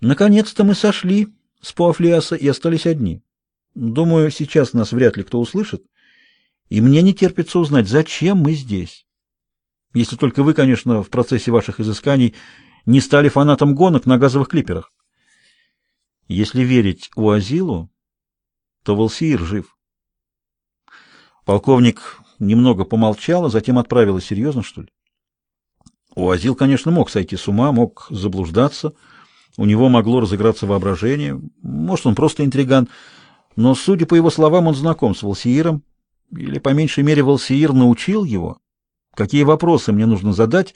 Наконец-то мы сошли с Пуафлиаса и остались одни. Думаю, сейчас нас вряд ли кто услышит, и мне не терпится узнать, зачем мы здесь. Если только вы, конечно, в процессе ваших изысканий не стали фанатом гонок на газовых клиперах. Если верить Уазилу, то Волсиир жив. Полковник немного помолчал, а затем отправила серьезно, что ли? Уазил, конечно, мог сойти с ума, мог заблуждаться, у него могло разыграться воображение, может, он просто интриган, но, судя по его словам, он знаком с Волсииром, или, по меньшей мере, Волсиир научил его, какие вопросы мне нужно задать,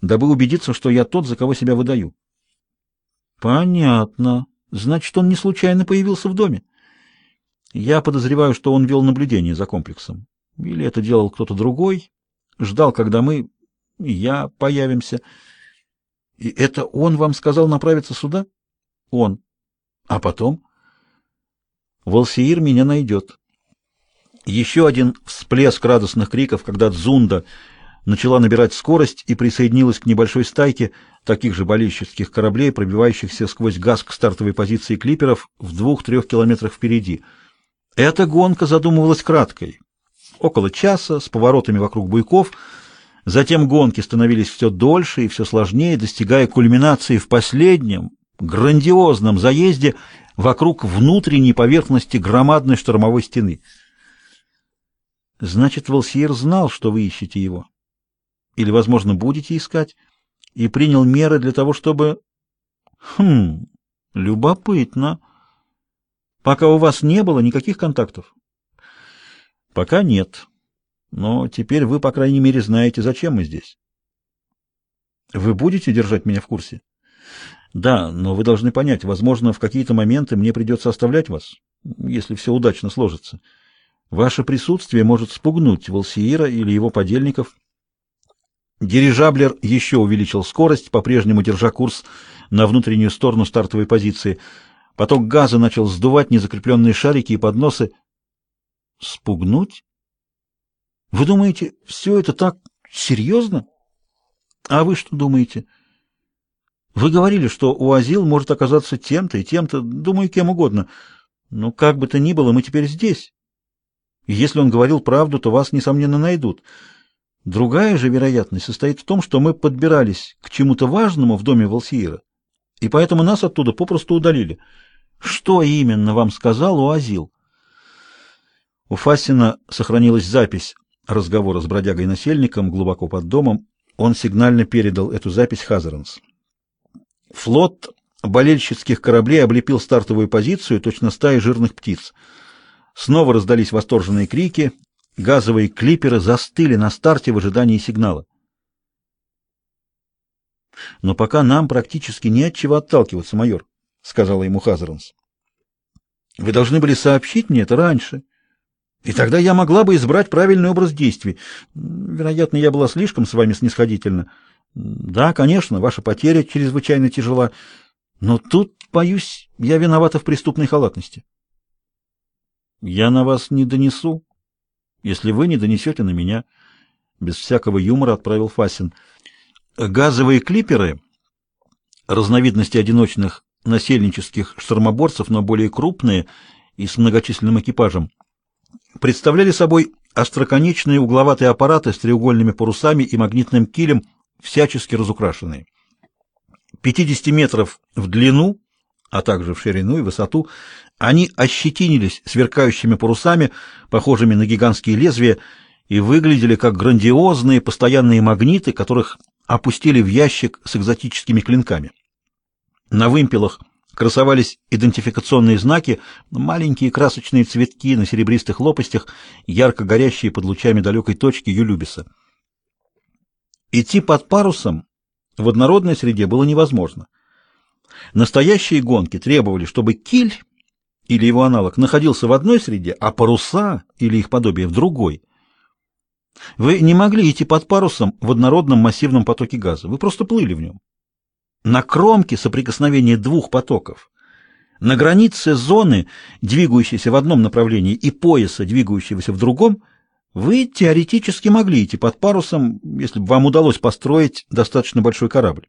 дабы убедиться, что я тот, за кого себя выдаю. Понятно. Значит, он не случайно появился в доме. Я подозреваю, что он вел наблюдение за комплексом. Или это делал кто-то другой, ждал, когда мы, я, появимся. И это он вам сказал направиться сюда? Он. А потом? Волсиир меня найдет. Еще один всплеск радостных криков, когда Дзунда начала набирать скорость и присоединилась к небольшой стайке таких же баллистических кораблей, пробивающихся сквозь газ к стартовой позиции клиперов в двух-трех километрах впереди. Эта гонка задумывалась краткой. Около часа, с поворотами вокруг буйков, затем гонки становились все дольше и все сложнее, достигая кульминации в последнем, грандиозном заезде вокруг внутренней поверхности громадной штормовой стены — Значит, Волсьер знал, что вы ищете его. Или, возможно, будете искать, и принял меры для того, чтобы... Хм, любопытно. Пока у вас не было никаких контактов? Пока нет. Но теперь вы, по крайней мере, знаете, зачем мы здесь. Вы будете держать меня в курсе? Да, но вы должны понять, возможно, в какие-то моменты мне придется оставлять вас, если все удачно сложится. Ваше присутствие может спугнуть Волсиира или его подельников. Дирижаблер еще увеличил скорость, по-прежнему держа курс на внутреннюю сторону стартовой позиции. Поток газа начал сдувать незакрепленные шарики и подносы. Спугнуть? Вы думаете, все это так серьезно? А вы что думаете? Вы говорили, что Уазил может оказаться тем-то и тем-то, думаю, кем угодно. Но как бы то ни было, мы теперь здесь. И если он говорил правду, то вас, несомненно, найдут. Другая же вероятность состоит в том, что мы подбирались к чему-то важному в доме Волсиира, и поэтому нас оттуда попросту удалили. Что именно вам сказал Уазил? У Фасина сохранилась запись разговора с бродягой-насельником глубоко под домом. Он сигнально передал эту запись Хазаранс. Флот болельщицких кораблей облепил стартовую позицию, точно стаи жирных птиц — Снова раздались восторженные крики. Газовые клиперы застыли на старте в ожидании сигнала. «Но пока нам практически не от чего отталкиваться, майор», — сказала ему Хазаранс. «Вы должны были сообщить мне это раньше, и тогда я могла бы избрать правильный образ действий. Вероятно, я была слишком с вами снисходительна. Да, конечно, ваша потеря чрезвычайно тяжела, но тут, боюсь, я виновата в преступной халатности». Я на вас не донесу, если вы не донесете на меня. Без всякого юмора отправил Фасин. Газовые клиперы, разновидности одиночных насельнических штормоборцев, но более крупные и с многочисленным экипажем, представляли собой остроконечные угловатые аппараты с треугольными парусами и магнитным килем, всячески разукрашенные. 50 метров в длину, а также в ширину и высоту, они ощетинились сверкающими парусами, похожими на гигантские лезвия, и выглядели как грандиозные постоянные магниты, которых опустили в ящик с экзотическими клинками. На вымпелах красовались идентификационные знаки, маленькие красочные цветки на серебристых лопастях, ярко горящие под лучами далекой точки Юлюбиса. Идти под парусом в однородной среде было невозможно. Настоящие гонки требовали, чтобы киль или его аналог находился в одной среде, а паруса или их подобие в другой. Вы не могли идти под парусом в однородном массивном потоке газа, вы просто плыли в нем. На кромке соприкосновения двух потоков, на границе зоны, двигающейся в одном направлении, и пояса, двигающегося в другом, вы теоретически могли идти под парусом, если бы вам удалось построить достаточно большой корабль.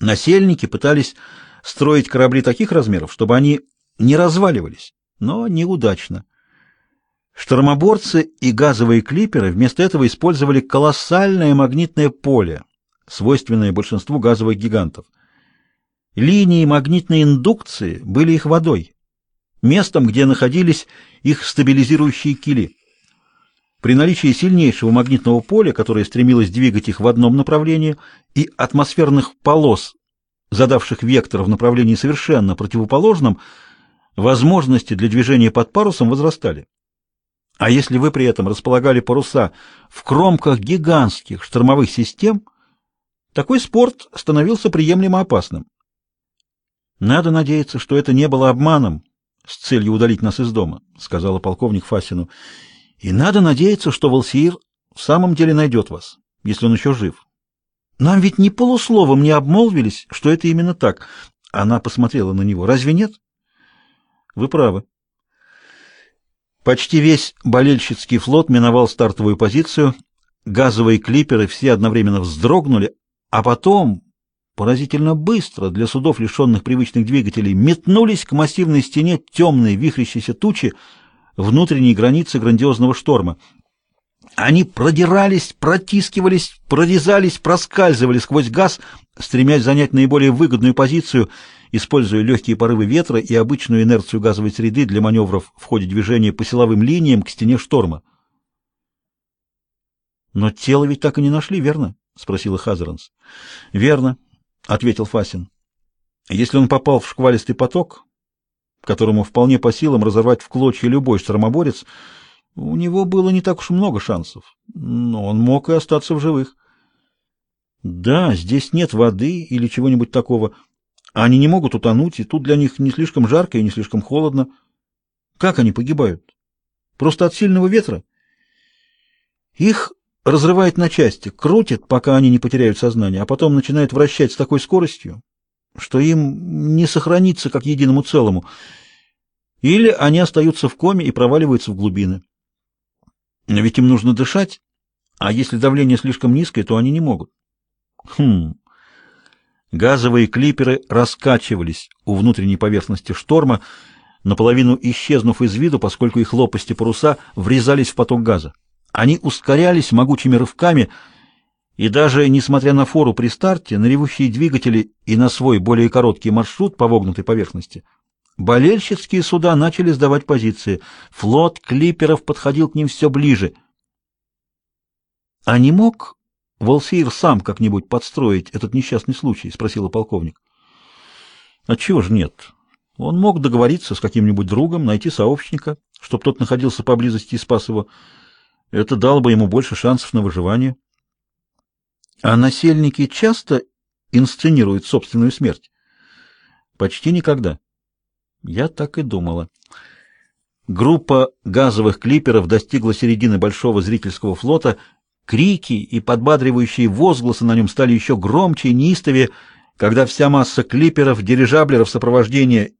Насельники пытались строить корабли таких размеров, чтобы они не разваливались, но неудачно. Штормоборцы и газовые клиперы вместо этого использовали колоссальное магнитное поле, свойственное большинству газовых гигантов. Линии магнитной индукции были их водой, местом, где находились их стабилизирующие кили. При наличии сильнейшего магнитного поля, которое стремилось двигать их в одном направлении, и атмосферных полос, задавших вектор в направлении совершенно противоположном, возможности для движения под парусом возрастали. А если вы при этом располагали паруса в кромках гигантских штормовых систем, такой спорт становился приемлемо опасным. Надо надеяться, что это не было обманом с целью удалить нас из дома, сказала полковник Фасину. И надо надеяться, что Волсиир в самом деле найдет вас, если он еще жив. Нам ведь ни полусловом не обмолвились, что это именно так. Она посмотрела на него. Разве нет? Вы правы. Почти весь болельщицкий флот миновал стартовую позицию. Газовые клиперы все одновременно вздрогнули, а потом, поразительно быстро для судов, лишенных привычных двигателей, метнулись к массивной стене темной вихрящейся тучи внутренней границы грандиозного шторма. Они продирались, протискивались, прорезались, проскальзывали сквозь газ, стремясь занять наиболее выгодную позицию — используя легкие порывы ветра и обычную инерцию газовой среды для маневров в ходе движения по силовым линиям к стене шторма. «Но тело ведь так и не нашли, верно?» — спросила Хазаранс. «Верно», — ответил Фасин. «Если он попал в шквалистый поток, которому вполне по силам разорвать в клочья любой штормоборец, у него было не так уж много шансов, но он мог и остаться в живых». «Да, здесь нет воды или чего-нибудь такого», они не могут утонуть, и тут для них не слишком жарко и не слишком холодно. Как они погибают? Просто от сильного ветра? Их разрывает на части, крутит, пока они не потеряют сознание, а потом начинает вращать с такой скоростью, что им не сохраниться как единому целому. Или они остаются в коме и проваливаются в глубины. Но ведь им нужно дышать, а если давление слишком низкое, то они не могут. Хм... Газовые клиперы раскачивались у внутренней поверхности шторма, наполовину исчезнув из виду, поскольку их лопасти паруса врезались в поток газа. Они ускорялись могучими рывками, и даже несмотря на фору при старте, на ревущие двигатели и на свой более короткий маршрут по вогнутой поверхности, болельщицкие суда начали сдавать позиции. Флот клиперов подходил к ним все ближе. А не мог Волсеир сам как-нибудь подстроить этот несчастный случай? — спросила полковник. — Отчего же нет? Он мог договориться с каким-нибудь другом, найти сообщника, чтобы тот находился поблизости и спас его. Это дало бы ему больше шансов на выживание. А насельники часто инсценируют собственную смерть? Почти никогда. Я так и думала. Группа газовых клиперов достигла середины большого зрительского флота — Крики и подбадривающие возгласы на нем стали еще громче и неистовее, когда вся масса клиперов, дирижаблеров сопровождения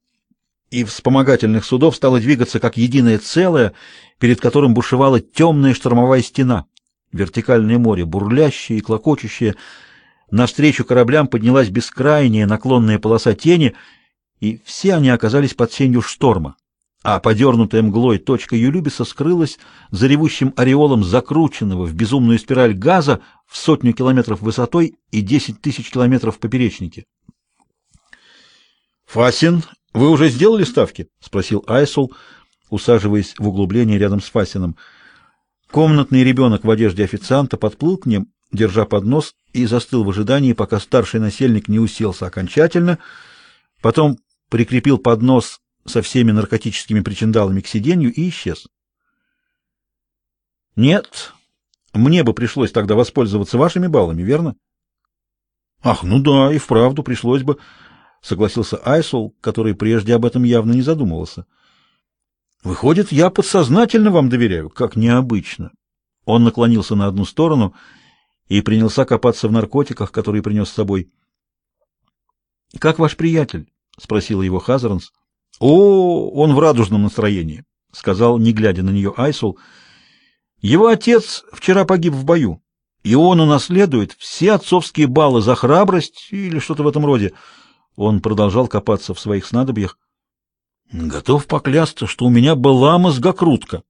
и вспомогательных судов стала двигаться как единое целое, перед которым бушевала темная штормовая стена. Вертикальное море, бурлящее и клокочущее. Навстречу кораблям поднялась бескрайняя наклонная полоса тени, и все они оказались под сенью шторма а подернутая мглой точка Юлюбиса скрылась за ревущим ореолом закрученного в безумную спираль газа в сотню километров высотой и десять тысяч километров поперечнике. «Фасин, вы уже сделали ставки?» — спросил Айсул, усаживаясь в углубление рядом с Фасином. Комнатный ребенок в одежде официанта подплыл к ним, держа поднос, и застыл в ожидании, пока старший насельник не уселся окончательно, потом прикрепил поднос со всеми наркотическими причиндалами к сиденью и исчез. Нет, мне бы пришлось тогда воспользоваться вашими баллами, верно? Ах, ну да, и вправду пришлось бы, согласился Айсул, который прежде об этом явно не задумывался. Выходит, я подсознательно вам доверяю, как необычно. Он наклонился на одну сторону и принялся копаться в наркотиках, которые принес с собой. Как ваш приятель? спросила его Хазарнс. «О, он в радужном настроении», — сказал, не глядя на нее Айсул. «Его отец вчера погиб в бою, и он унаследует все отцовские баллы за храбрость или что-то в этом роде. Он продолжал копаться в своих снадобьях. Готов поклясться, что у меня была мозгокрутка.